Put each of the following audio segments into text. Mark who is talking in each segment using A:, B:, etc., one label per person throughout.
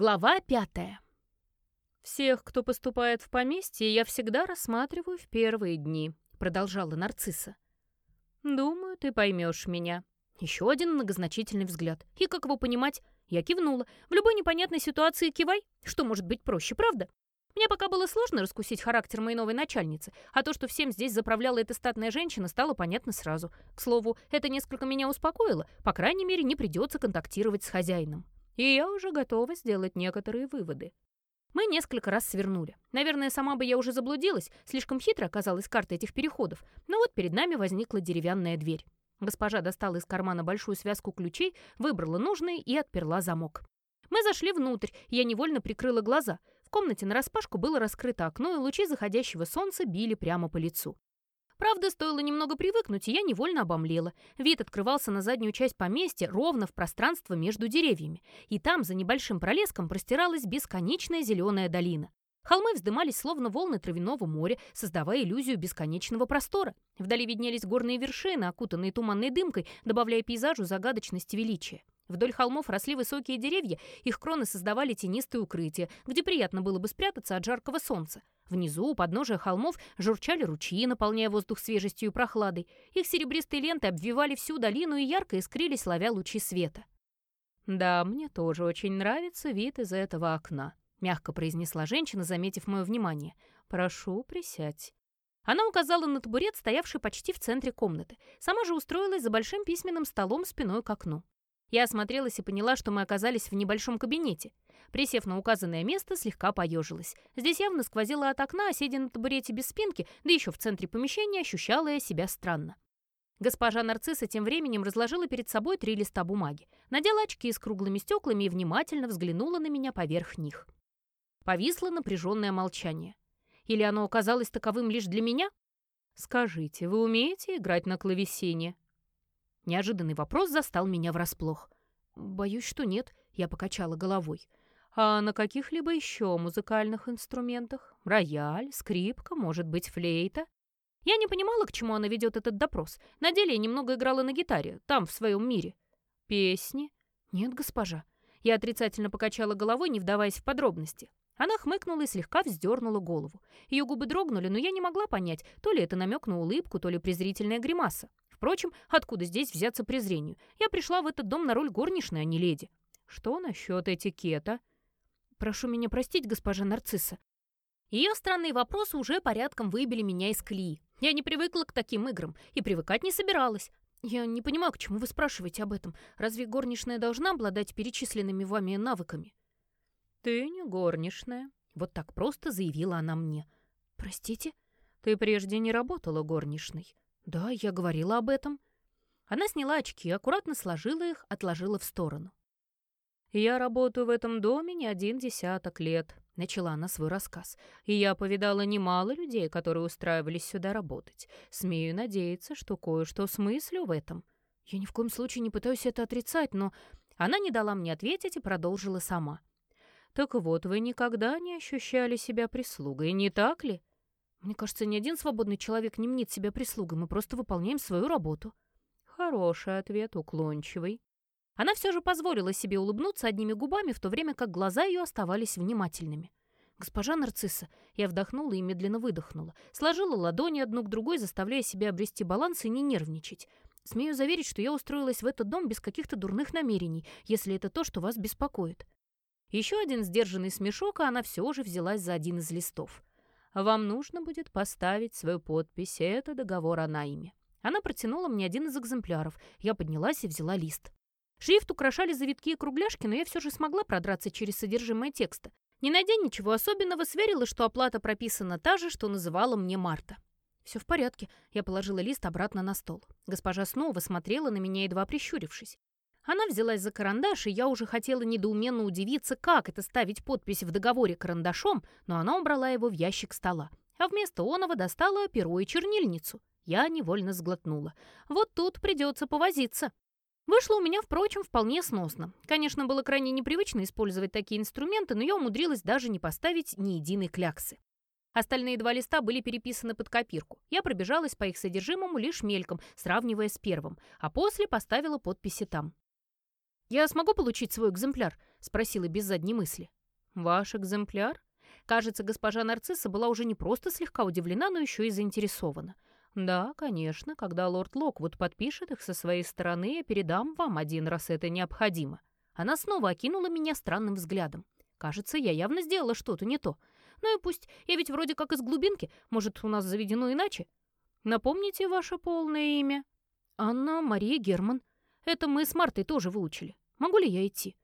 A: Глава пятая. «Всех, кто поступает в поместье, я всегда рассматриваю в первые дни», — продолжала нарцисса. «Думаю, ты поймешь меня». Еще один многозначительный взгляд. И как его понимать? Я кивнула. В любой непонятной ситуации кивай. Что может быть проще, правда? Мне пока было сложно раскусить характер моей новой начальницы, а то, что всем здесь заправляла эта статная женщина, стало понятно сразу. К слову, это несколько меня успокоило. По крайней мере, не придется контактировать с хозяином. И я уже готова сделать некоторые выводы. Мы несколько раз свернули. Наверное, сама бы я уже заблудилась, слишком хитро оказалась карта этих переходов, но вот перед нами возникла деревянная дверь. Госпожа достала из кармана большую связку ключей, выбрала нужные и отперла замок. Мы зашли внутрь, я невольно прикрыла глаза. В комнате нараспашку было раскрыто окно, и лучи заходящего солнца били прямо по лицу. Правда, стоило немного привыкнуть, и я невольно обомлела. Вид открывался на заднюю часть поместья, ровно в пространство между деревьями. И там, за небольшим пролеском, простиралась бесконечная зеленая долина. Холмы вздымались, словно волны травяного моря, создавая иллюзию бесконечного простора. Вдали виднелись горные вершины, окутанные туманной дымкой, добавляя пейзажу загадочности величия. Вдоль холмов росли высокие деревья, их кроны создавали тенистые укрытия, где приятно было бы спрятаться от жаркого солнца. Внизу, у подножия холмов, журчали ручьи, наполняя воздух свежестью и прохладой. Их серебристые ленты обвивали всю долину и ярко искрились, ловя лучи света. «Да, мне тоже очень нравится вид из этого окна», — мягко произнесла женщина, заметив мое внимание. «Прошу, присядь». Она указала на табурет, стоявший почти в центре комнаты. Сама же устроилась за большим письменным столом спиной к окну. Я осмотрелась и поняла, что мы оказались в небольшом кабинете. Присев на указанное место, слегка поежилась. Здесь явно сквозило от окна, а сидя на табурете без спинки, да еще в центре помещения, ощущала я себя странно. Госпожа Нарцисса тем временем разложила перед собой три листа бумаги, надела очки с круглыми стеклами и внимательно взглянула на меня поверх них. Повисло напряженное молчание. Или оно оказалось таковым лишь для меня? «Скажите, вы умеете играть на клавесине?» Неожиданный вопрос застал меня врасплох. «Боюсь, что нет», — я покачала головой. «А на каких-либо еще музыкальных инструментах? Рояль, скрипка, может быть, флейта?» Я не понимала, к чему она ведет этот допрос. На деле я немного играла на гитаре, там, в своем мире. «Песни?» «Нет, госпожа». Я отрицательно покачала головой, не вдаваясь в подробности. Она хмыкнула и слегка вздернула голову. Ее губы дрогнули, но я не могла понять, то ли это намек на улыбку, то ли презрительная гримаса. Впрочем, откуда здесь взяться презрению? Я пришла в этот дом на роль горничной, а не леди. Что насчет этикета? Прошу меня простить, госпожа Нарцисса. Ее странные вопросы уже порядком выбили меня из колеи. Я не привыкла к таким играм и привыкать не собиралась. Я не понимаю, к чему вы спрашиваете об этом. Разве горничная должна обладать перечисленными вами навыками? Ты не горничная. Вот так просто заявила она мне. Простите? Ты прежде не работала горничной. «Да, я говорила об этом». Она сняла очки, аккуратно сложила их, отложила в сторону. «Я работаю в этом доме не один десяток лет», — начала она свой рассказ. «И я повидала немало людей, которые устраивались сюда работать. Смею надеяться, что кое-что смыслю в этом». Я ни в коем случае не пытаюсь это отрицать, но... Она не дала мне ответить и продолжила сама. «Так вот, вы никогда не ощущали себя прислугой, не так ли?» Мне кажется, ни один свободный человек не мнит себя прислугой, мы просто выполняем свою работу. Хороший ответ, уклончивый. Она все же позволила себе улыбнуться одними губами, в то время как глаза ее оставались внимательными. «Госпожа Нарцисса», я вдохнула и медленно выдохнула, сложила ладони одну к другой, заставляя себя обрести баланс и не нервничать. Смею заверить, что я устроилась в этот дом без каких-то дурных намерений, если это то, что вас беспокоит. Еще один сдержанный смешок, а она все же взялась за один из листов. Вам нужно будет поставить свою подпись, это договор о найме». Она протянула мне один из экземпляров. Я поднялась и взяла лист. Шрифт украшали завитки и кругляшки, но я все же смогла продраться через содержимое текста. Не найдя ничего особенного, сверила, что оплата прописана та же, что называла мне Марта. «Все в порядке». Я положила лист обратно на стол. Госпожа снова смотрела на меня, едва прищурившись. Она взялась за карандаш, и я уже хотела недоуменно удивиться, как это ставить подпись в договоре карандашом, но она убрала его в ящик стола. А вместо оного достала перо и чернильницу. Я невольно сглотнула. Вот тут придется повозиться. Вышло у меня, впрочем, вполне сносно. Конечно, было крайне непривычно использовать такие инструменты, но я умудрилась даже не поставить ни единой кляксы. Остальные два листа были переписаны под копирку. Я пробежалась по их содержимому лишь мельком, сравнивая с первым, а после поставила подписи там. «Я смогу получить свой экземпляр?» — спросила без задней мысли. «Ваш экземпляр?» Кажется, госпожа Нарцисса была уже не просто слегка удивлена, но еще и заинтересована. «Да, конечно, когда лорд Локвуд подпишет их со своей стороны, я передам вам один раз это необходимо». Она снова окинула меня странным взглядом. Кажется, я явно сделала что-то не то. Ну и пусть, я ведь вроде как из глубинки, может, у нас заведено иначе? Напомните ваше полное имя? Анна Мария Герман. Это мы с Мартой тоже выучили. Могу ли я идти?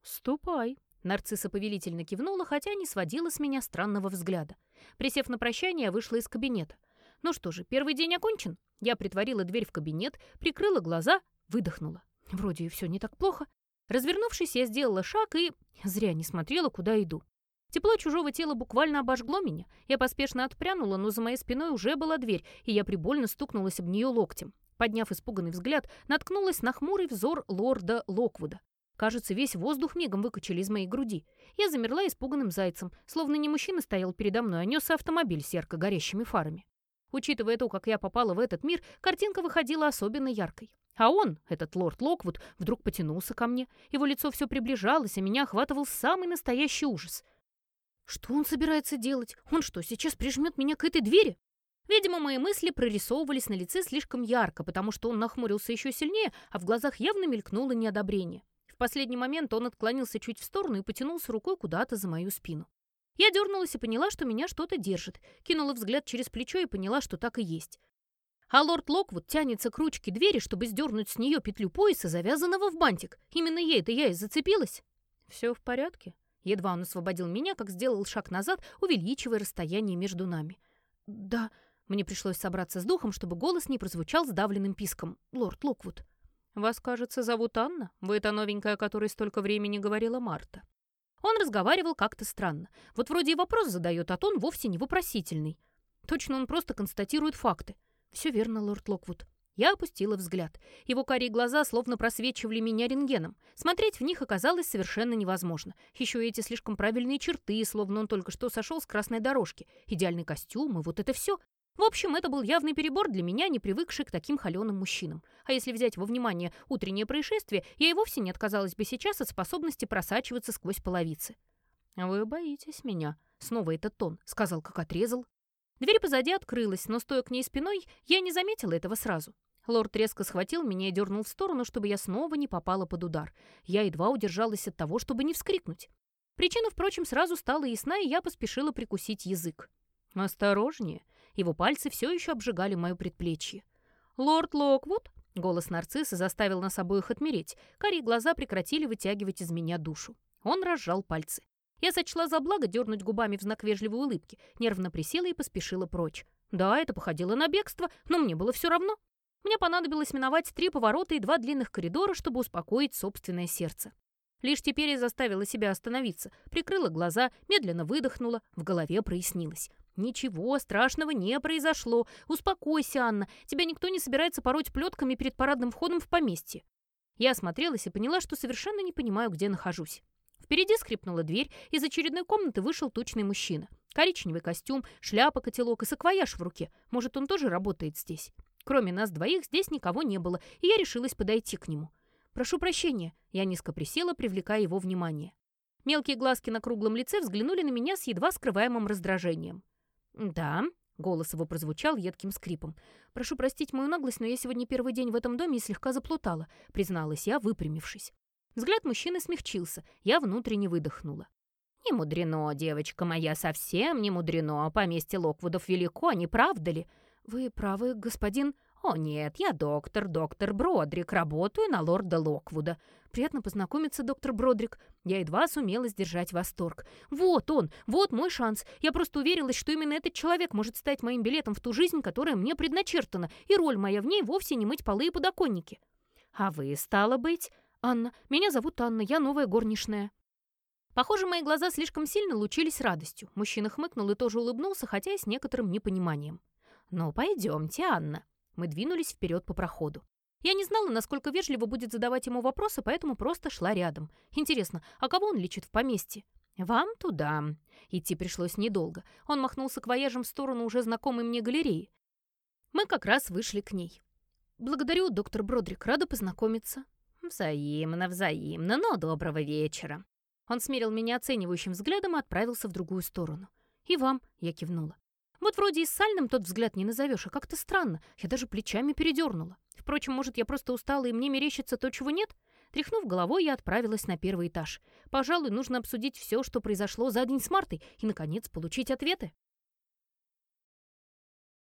A: Ступай. Нарцисса повелительно кивнула, хотя не сводила с меня странного взгляда. Присев на прощание, я вышла из кабинета. Ну что же, первый день окончен. Я притворила дверь в кабинет, прикрыла глаза, выдохнула. Вроде и все не так плохо. Развернувшись, я сделала шаг и... Зря не смотрела, куда иду. Тепло чужого тела буквально обожгло меня. Я поспешно отпрянула, но за моей спиной уже была дверь, и я прибольно стукнулась об нее локтем. Подняв испуганный взгляд, наткнулась на хмурый взор лорда Локвуда. Кажется, весь воздух мигом выкачали из моей груди. Я замерла испуганным зайцем, словно не мужчина стоял передо мной, а нес автомобиль с ярко горящими фарами. Учитывая то, как я попала в этот мир, картинка выходила особенно яркой. А он, этот лорд Локвуд, вдруг потянулся ко мне. Его лицо все приближалось, а меня охватывал самый настоящий ужас. Что он собирается делать? Он что, сейчас прижмет меня к этой двери? Видимо, мои мысли прорисовывались на лице слишком ярко, потому что он нахмурился еще сильнее, а в глазах явно мелькнуло неодобрение. В последний момент он отклонился чуть в сторону и потянулся рукой куда-то за мою спину. Я дернулась и поняла, что меня что-то держит. Кинула взгляд через плечо и поняла, что так и есть. А лорд Локвуд тянется к ручке двери, чтобы сдернуть с нее петлю пояса, завязанного в бантик. Именно ей-то я и зацепилась. Все в порядке. Едва он освободил меня, как сделал шаг назад, увеличивая расстояние между нами. «Да...» Мне пришлось собраться с духом, чтобы голос не прозвучал сдавленным писком. «Лорд Локвуд». «Вас, кажется, зовут Анна? Вы та новенькая, о которой столько времени говорила Марта». Он разговаривал как-то странно. Вот вроде и вопрос задает, а тон вовсе не вопросительный. Точно он просто констатирует факты. «Все верно, лорд Локвуд». Я опустила взгляд. Его карие глаза словно просвечивали меня рентгеном. Смотреть в них оказалось совершенно невозможно. Еще и эти слишком правильные черты, словно он только что сошел с красной дорожки. Идеальный костюм и вот это все. В общем, это был явный перебор для меня, не привыкший к таким холеным мужчинам. А если взять во внимание утреннее происшествие, я и вовсе не отказалась бы сейчас от способности просачиваться сквозь половицы. «Вы боитесь меня?» Снова этот тон. Сказал, как отрезал. Дверь позади открылась, но, стоя к ней спиной, я не заметила этого сразу. Лорд резко схватил меня и дернул в сторону, чтобы я снова не попала под удар. Я едва удержалась от того, чтобы не вскрикнуть. Причина, впрочем, сразу стала ясна, и я поспешила прикусить язык. «Осторожнее!» Его пальцы все еще обжигали мое предплечье. «Лорд Локвуд?» Голос нарцисса заставил нас обоих отмереть. Карие глаза прекратили вытягивать из меня душу. Он разжал пальцы. Я сочла за благо дернуть губами в знак вежливой улыбки, нервно присела и поспешила прочь. Да, это походило на бегство, но мне было все равно. Мне понадобилось миновать три поворота и два длинных коридора, чтобы успокоить собственное сердце. Лишь теперь я заставила себя остановиться, прикрыла глаза, медленно выдохнула, в голове прояснилось. «Ничего страшного не произошло. Успокойся, Анна. Тебя никто не собирается пороть плетками перед парадным входом в поместье». Я осмотрелась и поняла, что совершенно не понимаю, где нахожусь. Впереди скрипнула дверь, из очередной комнаты вышел тучный мужчина. Коричневый костюм, шляпа, котелок и саквояж в руке. Может, он тоже работает здесь? Кроме нас двоих здесь никого не было, и я решилась подойти к нему. «Прошу прощения», — я низко присела, привлекая его внимание. Мелкие глазки на круглом лице взглянули на меня с едва скрываемым раздражением. «Да», — голос его прозвучал едким скрипом. «Прошу простить мою наглость, но я сегодня первый день в этом доме и слегка заплутала», — призналась я, выпрямившись. Взгляд мужчины смягчился, я внутренне выдохнула. «Не мудрено, девочка моя, совсем не мудрено. Поместье Локвудов велико, не правда ли?» «Вы правы, господин...» «О нет, я доктор, доктор Бродрик, работаю на лорда Локвуда. Приятно познакомиться, доктор Бродрик. Я едва сумела сдержать восторг. Вот он, вот мой шанс. Я просто уверилась, что именно этот человек может стать моим билетом в ту жизнь, которая мне предначертана, и роль моя в ней вовсе не мыть полы и подоконники. А вы, стало быть, «Анна, меня зовут Анна, я новая горничная». Похоже, мои глаза слишком сильно лучились радостью. Мужчина хмыкнул и тоже улыбнулся, хотя и с некоторым непониманием. «Ну, пойдемте, Анна». Мы двинулись вперед по проходу. Я не знала, насколько вежливо будет задавать ему вопросы, поэтому просто шла рядом. Интересно, а кого он лечит в поместье? «Вам туда». Идти пришлось недолго. Он махнулся квояжем в сторону уже знакомой мне галереи. Мы как раз вышли к ней. «Благодарю, доктор Бродрик, рада познакомиться». «Взаимно, взаимно, но доброго вечера». Он смерил меня оценивающим взглядом и отправился в другую сторону. «И вам», — я кивнула. Вот вроде и сальным тот взгляд не назовешь, а как-то странно. Я даже плечами передернула. Впрочем, может, я просто устала, и мне мерещится то, чего нет? Тряхнув головой, я отправилась на первый этаж. Пожалуй, нужно обсудить все, что произошло за день с Мартой, и, наконец, получить ответы.